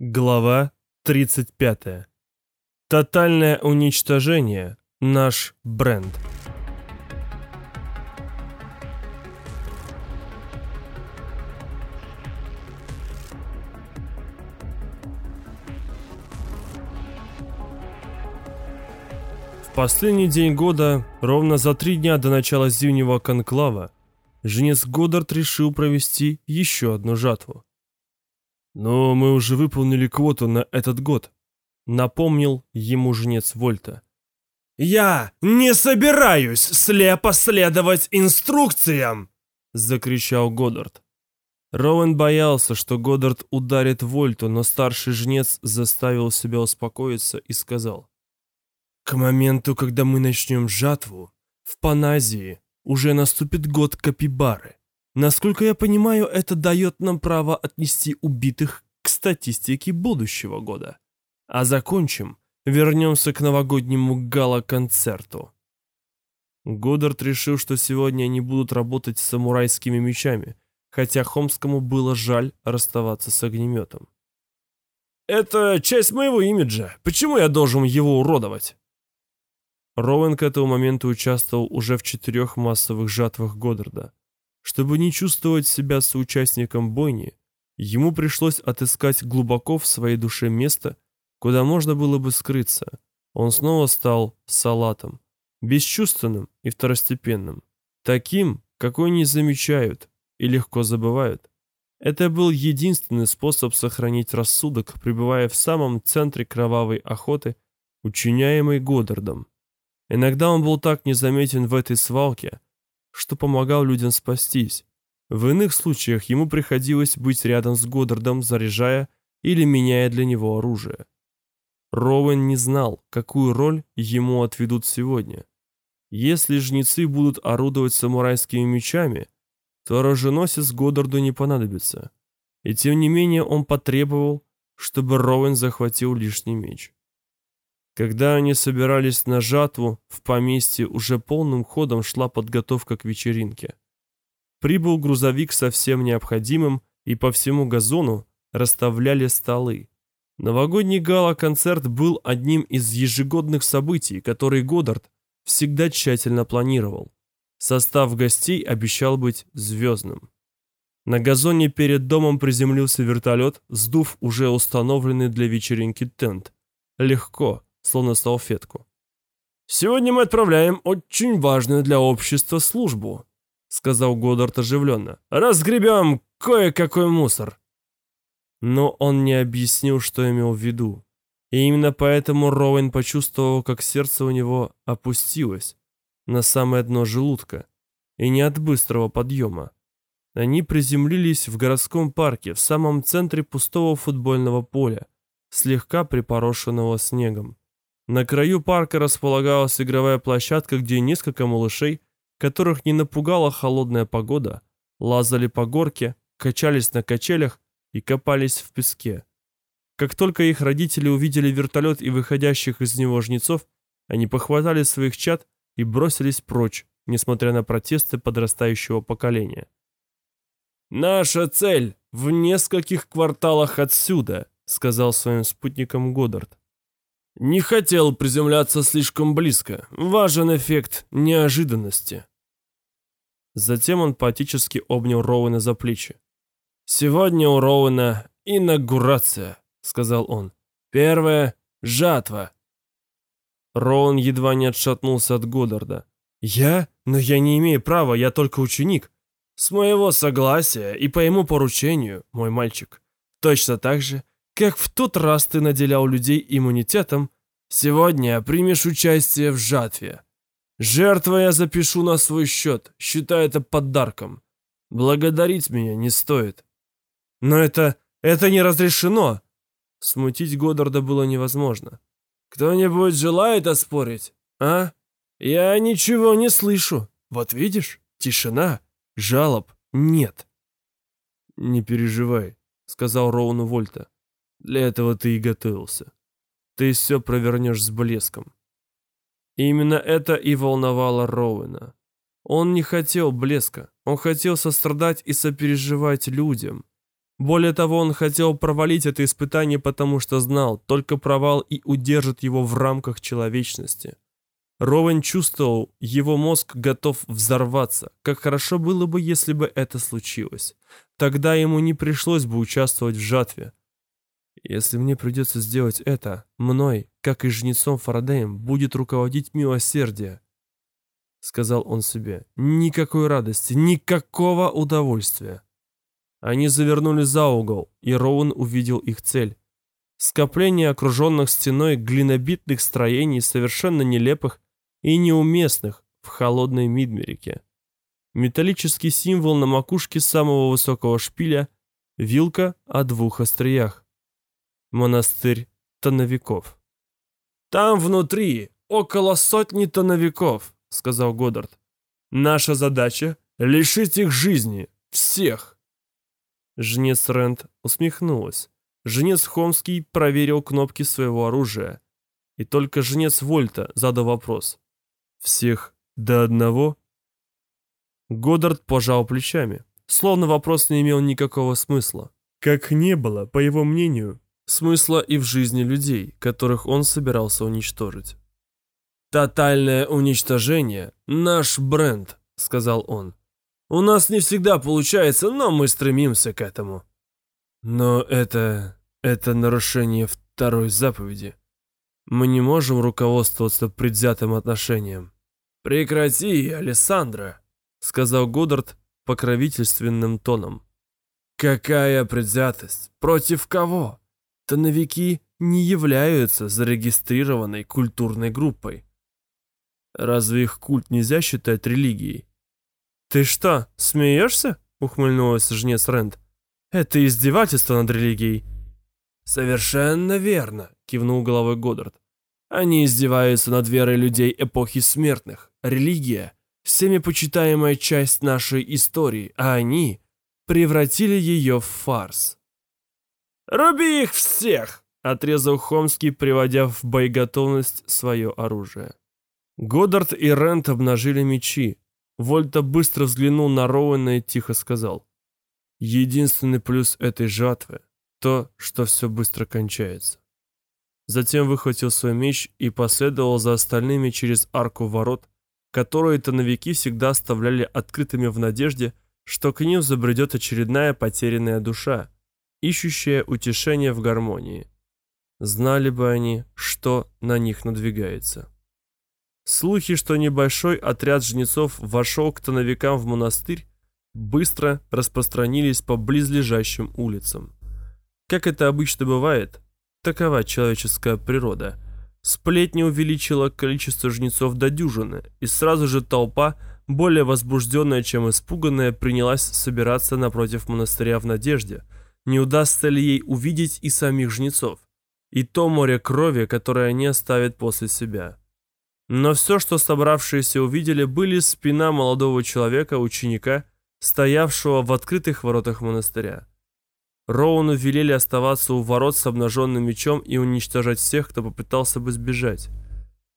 Глава 35. Тотальное уничтожение. Наш бренд. В последний день года, ровно за три дня до начала зимнего конклава, жнец Годдард решил провести еще одну жатву. «Но мы уже выполнили квоту на этот год», — напомнил ему жнец Вольта. «Я не собираюсь слепо следовать инструкциям!» — закричал Годдард. Роуэн боялся, что Годдард ударит Вольту, но старший жнец заставил себя успокоиться и сказал. «К моменту, когда мы начнем жатву, в Паназии уже наступит год Капибары. Насколько я понимаю, это дает нам право отнести убитых к статистике будущего года. А закончим, вернемся к новогоднему гала-концерту. Годдард решил, что сегодня они будут работать с самурайскими мечами, хотя Хомскому было жаль расставаться с огнеметом. «Это часть моего имиджа. Почему я должен его уродовать?» Роуэн к этому моменту участвовал уже в четырех массовых жатвах Годдарда. Чтобы не чувствовать себя соучастником бойни, ему пришлось отыскать глубоко в своей душе место, куда можно было бы скрыться. Он снова стал салатом, бесчувственным и второстепенным, таким, какой не замечают и легко забывают. Это был единственный способ сохранить рассудок, пребывая в самом центре кровавой охоты, учиняемой Годдардом. Иногда он был так незаметен в этой свалке, что помогал людям спастись. В иных случаях ему приходилось быть рядом с Годдардом, заряжая или меняя для него оружие. Роуэн не знал, какую роль ему отведут сегодня. Если жнецы будут орудовать самурайскими мечами, то оруженосец Годдарду не понадобится. И тем не менее он потребовал, чтобы Роуэн захватил лишний меч. Когда они собирались на жатву, в поместье уже полным ходом шла подготовка к вечеринке. Прибыл грузовик со всем необходимым, и по всему газону расставляли столы. Новогодний гала-концерт был одним из ежегодных событий, которые Годдард всегда тщательно планировал. Состав гостей обещал быть звездным. На газоне перед домом приземлился вертолет, сдув уже установленный для вечеринки тент. Легко, словно салфетку. «Сегодня мы отправляем очень важную для общества службу», сказал Годдард оживленно. «Разгребем кое-какой мусор». Но он не объяснил, что имел в виду. И именно поэтому Роуэн почувствовал, как сердце у него опустилось на самое дно желудка, и не от быстрого подъема. Они приземлились в городском парке, в самом центре пустого футбольного поля, слегка припорошенного снегом. На краю парка располагалась игровая площадка, где несколько малышей, которых не напугала холодная погода, лазали по горке, качались на качелях и копались в песке. Как только их родители увидели вертолет и выходящих из него жнецов, они похватали своих чад и бросились прочь, несмотря на протесты подрастающего поколения. «Наша цель в нескольких кварталах отсюда», — сказал своим спутникам Годдард. Не хотел приземляться слишком близко. Важен эффект неожиданности. Затем он поэтически обнял Роуэна за плечи. «Сегодня у Роуэна инаугурация», — сказал он. «Первая — жатва». Роуэн едва не отшатнулся от Годдарда. «Я? Но я не имею права, я только ученик». «С моего согласия и по ему поручению, мой мальчик. Точно так же, как в тот раз ты наделял людей иммунитетом, сегодня примешь участие в жатве. Жертва я запишу на свой счет, считай это подарком. Благодарить меня не стоит. Но это... это не разрешено. Смутить Годдарда было невозможно. Кто-нибудь желает оспорить, а? Я ничего не слышу. Вот видишь, тишина, жалоб нет. Не переживай, сказал Роуну Вольта. Для этого ты и готовился. Ты все провернешь с блеском. И именно это и волновало Роуэна. Он не хотел блеска, он хотел сострадать и сопереживать людям. Более того, он хотел провалить это испытание, потому что знал, только провал и удержит его в рамках человечности. Роуэн чувствовал, его мозг готов взорваться. Как хорошо было бы, если бы это случилось. Тогда ему не пришлось бы участвовать в жатве. Если мне придется сделать это, мной, как и жнецом Фарадеем, будет руководить милосердие. Сказал он себе. Никакой радости, никакого удовольствия. Они завернули за угол, и Роуэн увидел их цель. Скопление окруженных стеной глинобитных строений, совершенно нелепых и неуместных в холодной Мидмерике. Металлический символ на макушке самого высокого шпиля – вилка о двух остриях. Монастырь тоновиков. «Там внутри около сотни тоновиков», – сказал Годдард. «Наша задача – лишить их жизни, всех». Жнец Рент усмехнулась. Жнец Хомский проверил кнопки своего оружия. И только жнец Вольта задал вопрос. «Всех до одного?» Годдард пожал плечами, словно вопрос не имел никакого смысла. Как не было, по его мнению, смысла и в жизни людей, которых он собирался уничтожить. «Тотальное уничтожение – наш бренд», – сказал он. У нас не всегда получается, но мы стремимся к этому. Но это... это нарушение второй заповеди. Мы не можем руководствоваться предвзятым отношением. Прекрати, Алессандра, сказал Годдард покровительственным тоном. Какая предвзятость? Против кого? Тоновики не являются зарегистрированной культурной группой. Разве их культ нельзя считать религией? «Ты что, смеешься?» — ухмыльнулась жнец Рэнд. «Это издевательство над религией». «Совершенно верно», — кивнул головой Годдард. «Они издеваются над верой людей эпохи смертных. Религия — всеми почитаемая часть нашей истории, а они превратили ее в фарс». «Руби их всех!» — отрезал Хомский, приводя в боеготовность свое оружие. Годдард и Рент обнажили мечи, Вольта быстро взглянул на Роуэна и тихо сказал. «Единственный плюс этой жатвы — то, что все быстро кончается». Затем выхватил свой меч и последовал за остальными через арку ворот, которые тоновики всегда оставляли открытыми в надежде, что к ним забредет очередная потерянная душа, ищущая утешение в гармонии. Знали бы они, что на них надвигается. Слухи, что небольшой отряд жнецов вошел к тоновикам в монастырь, быстро распространились по близлежащим улицам. Как это обычно бывает, такова человеческая природа. Сплетня увеличила количество жнецов до дюжины, и сразу же толпа, более возбужденная, чем испуганная, принялась собираться напротив монастыря в надежде, не удастся ли ей увидеть и самих жнецов, и то море крови, которое они оставят после себя. Но все, что собравшиеся увидели, были спина молодого человека, ученика, стоявшего в открытых воротах монастыря. Роуну велели оставаться у ворот с обнаженным мечом и уничтожать всех, кто попытался бы сбежать.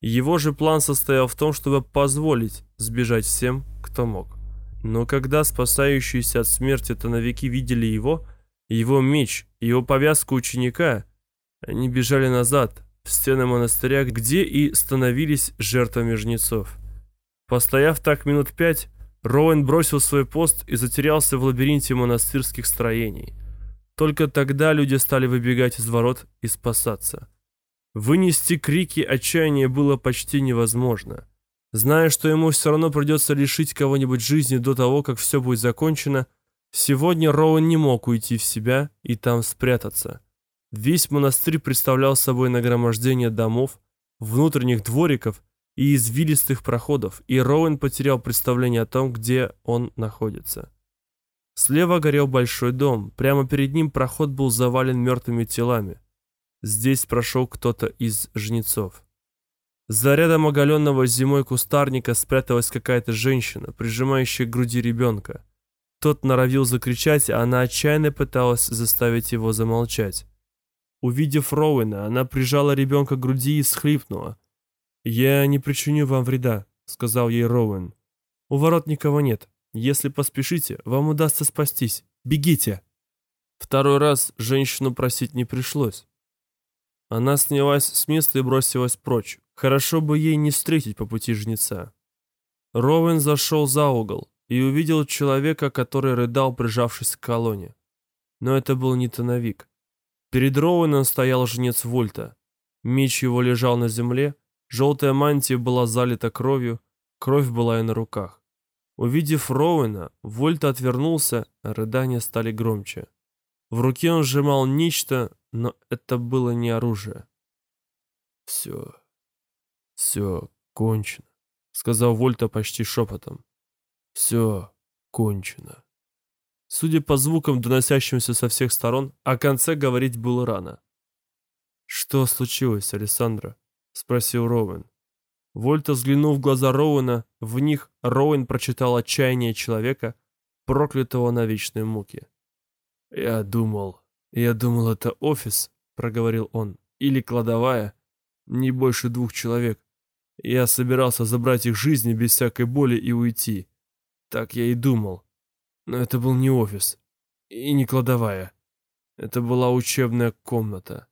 Его же план состоял в том, чтобы позволить сбежать всем, кто мог. Но когда спасающиеся от смерти тоновики видели его, его меч, его повязку ученика, они бежали назад, в стены монастыря, где и становились жертвами жнецов. Постояв так минут пять, Роуэн бросил свой пост и затерялся в лабиринте монастырских строений. Только тогда люди стали выбегать из ворот и спасаться. Вынести крики отчаяния было почти невозможно. Зная, что ему все равно придется лишить кого-нибудь жизни до того, как все будет закончено, сегодня Роуэн не мог уйти в себя и там спрятаться. Весь монастырь представлял собой нагромождение домов, внутренних двориков и извилистых проходов, и Роуэн потерял представление о том, где он находится. Слева горел большой дом, прямо перед ним проход был завален мертвыми телами. Здесь прошел кто-то из жнецов. За рядом оголенного зимой кустарника спряталась какая-то женщина, прижимающая к груди ребенка. Тот норовил закричать, а она отчаянно пыталась заставить его замолчать. Увидев Роуэна, она прижала ребенка к груди и схлипнула. «Я не причиню вам вреда», — сказал ей Роуэн. «У ворот никого нет. Если поспешите, вам удастся спастись. Бегите!» Второй раз женщину просить не пришлось. Она снялась с места и бросилась прочь. Хорошо бы ей не встретить по пути жнеца. Роуэн зашел за угол и увидел человека, который рыдал, прижавшись к колонне. Но это был не тоновик. Перед Роуэном стоял жнец Вольта. Меч его лежал на земле, желтая мантия была залита кровью, кровь была и на руках. Увидев Роуэна, Вольта отвернулся, рыдания стали громче. В руке он сжимал нечто, но это было не оружие. «Все, все кончено», — сказал Вольта почти шепотом. «Все кончено». Судя по звукам, доносящимся со всех сторон, о конце говорить было рано. «Что случилось, Александра?» — спросил Роуэн. Вольта взглянув в глаза Роуэна, в них Роуэн прочитал отчаяние человека, проклятого на вечной муке. «Я думал, я думал, это офис», — проговорил он, — «или кладовая, не больше двух человек. Я собирался забрать их жизни без всякой боли и уйти. Так я и думал. Но это был не офис и не кладовая. Это была учебная комната.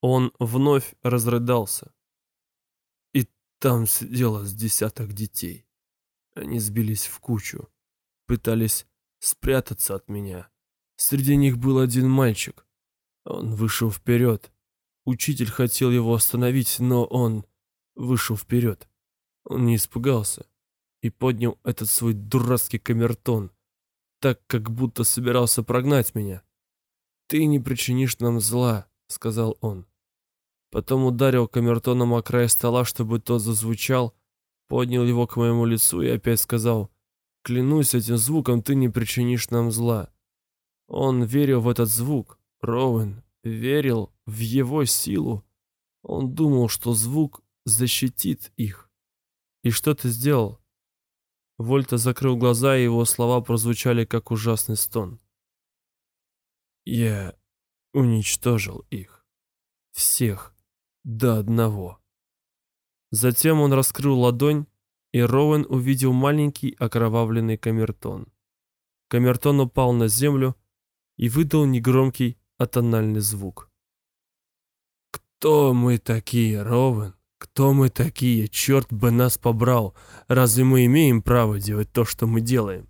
Он вновь разрыдался. И там сидело с десяток детей. Они сбились в кучу, пытались спрятаться от меня. Среди них был один мальчик. Он вышел вперед. Учитель хотел его остановить, но он вышел вперед. Он не испугался и поднял этот свой дурацкий камертон, так как будто собирался прогнать меня. «Ты не причинишь нам зла», — сказал он. Потом ударил камертоном о край стола, чтобы тот зазвучал, поднял его к моему лицу и опять сказал, «Клянусь этим звуком, ты не причинишь нам зла». Он верил в этот звук, Роуэн, верил в его силу. Он думал, что звук защитит их. И что ты сделал? Вольта закрыл глаза, и его слова прозвучали, как ужасный стон. Я уничтожил их. Всех до одного. Затем он раскрыл ладонь, и Роуэн увидел маленький окровавленный камертон. Камертон упал на землю и выдал негромкий атональный звук. «Кто мы такие, Роуэн? Кто мы такие? Черт бы нас побрал! Разве мы имеем право делать то, что мы делаем?»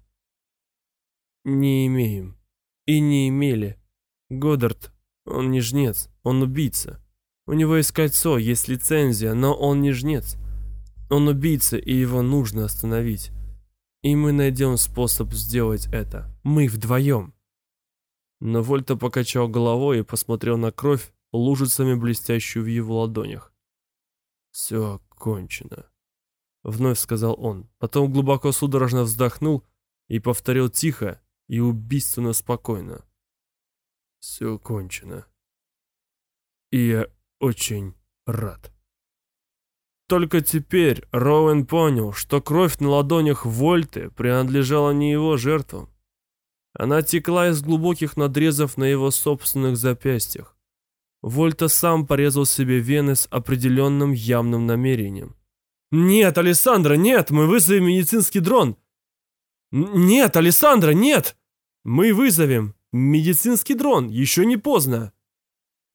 «Не имеем. И не имели. Годдард, он не жнец, он убийца. У него есть кольцо, есть лицензия, но он не жнец. Он убийца, и его нужно остановить. И мы найдем способ сделать это. Мы вдвоем. Но Вольта покачал головой и посмотрел на кровь, лужицами блестящую в его ладонях. «Все кончено», — вновь сказал он. Потом глубоко судорожно вздохнул и повторил тихо и убийственно спокойно. «Все кончено. И я очень рад. Только теперь Роуэн понял, что кровь на ладонях Вольты принадлежала не его жертвам. Она текла из глубоких надрезов на его собственных запястьях. Вольта сам порезал себе вены с определенным явным намерением. «Нет, Александра, нет! Мы вызовем медицинский дрон!» «Нет, Александра, нет! Мы вызовем медицинский дрон! Еще не поздно!»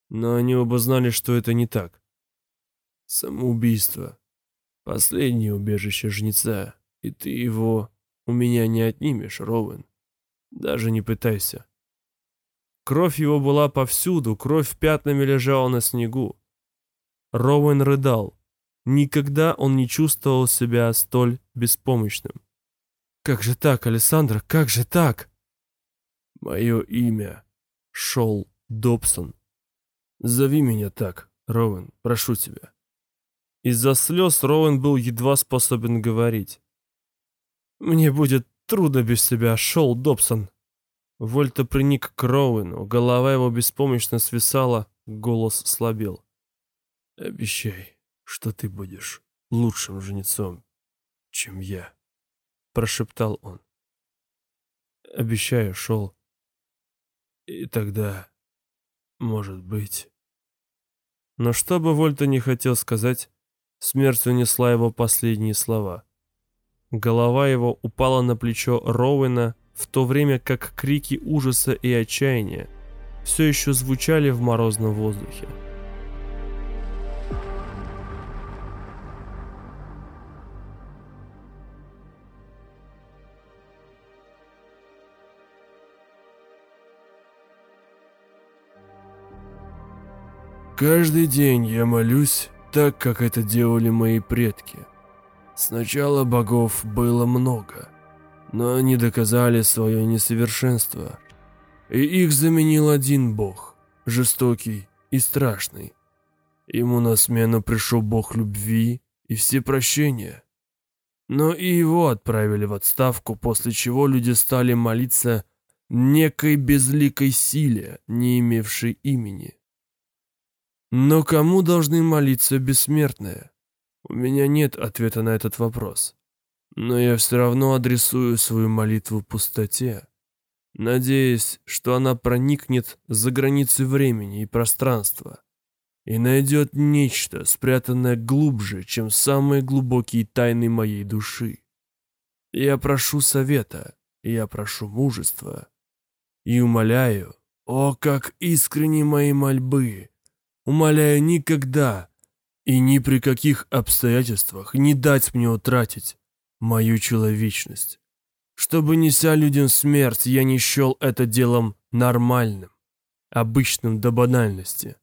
но они оба знали, что это не так. Самоубийство. Последнее убежище жнеца, и ты его у меня не отнимешь, Роуэн. Даже не пытайся. Кровь его была повсюду, кровь пятнами лежала на снегу. Роуэн рыдал. Никогда он не чувствовал себя столь беспомощным. «Как же так, Александра, как же так?» «Мое имя — Шол Добсон», Зови меня так, Роуэн, прошу тебя. Из-за слез Роуэн был едва способен говорить. Мне будет трудно без тебя, Шоу Добсон. Вольта приник к Роуэну, голова его беспомощно свисала, голос слабел. Обещай, что ты будешь лучшим жнецом, чем я, прошептал он. Обещаю, Шол. И тогда может быть. Но что бы Вольта не хотел сказать, смерть унесла его последние слова. Голова его упала на плечо Роуэна в то время как крики ужаса и отчаяния все еще звучали в морозном воздухе. Каждый день я молюсь так, как это делали мои предки. Сначала богов было много, но они доказали свое несовершенство. И их заменил один бог, жестокий и страшный. Ему на смену пришел бог любви и всепрощения. Но и его отправили в отставку, после чего люди стали молиться некой безликой силе, не имевшей имени. Но кому должны молиться бессмертные? У меня нет ответа на этот вопрос. Но я все равно адресую свою молитву пустоте, надеясь, что она проникнет за границы времени и пространства и найдет нечто, спрятанное глубже, чем самые глубокие тайны моей души. Я прошу совета, я прошу мужества и умоляю, о, как искренни мои мольбы, Умоляю никогда и ни при каких обстоятельствах не дать мне утратить мою человечность. Чтобы, неся людям смерть, я не счел это делом нормальным, обычным до банальности.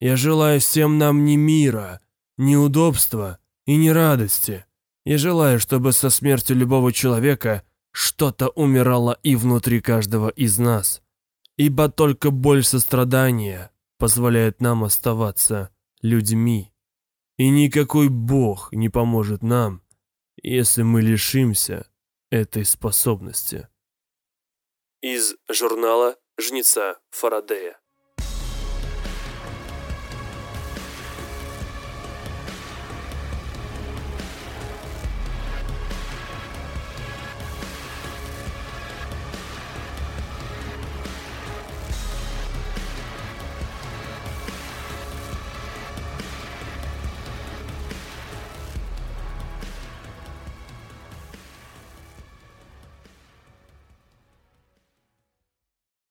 Я желаю всем нам ни мира, ни удобства и ни радости. Я желаю, чтобы со смертью любого человека что-то умирало и внутри каждого из нас. Ибо только боль сострадания позволяет нам оставаться людьми. И никакой бог не поможет нам, если мы лишимся этой способности. Из журнала «Жнеца Фарадея»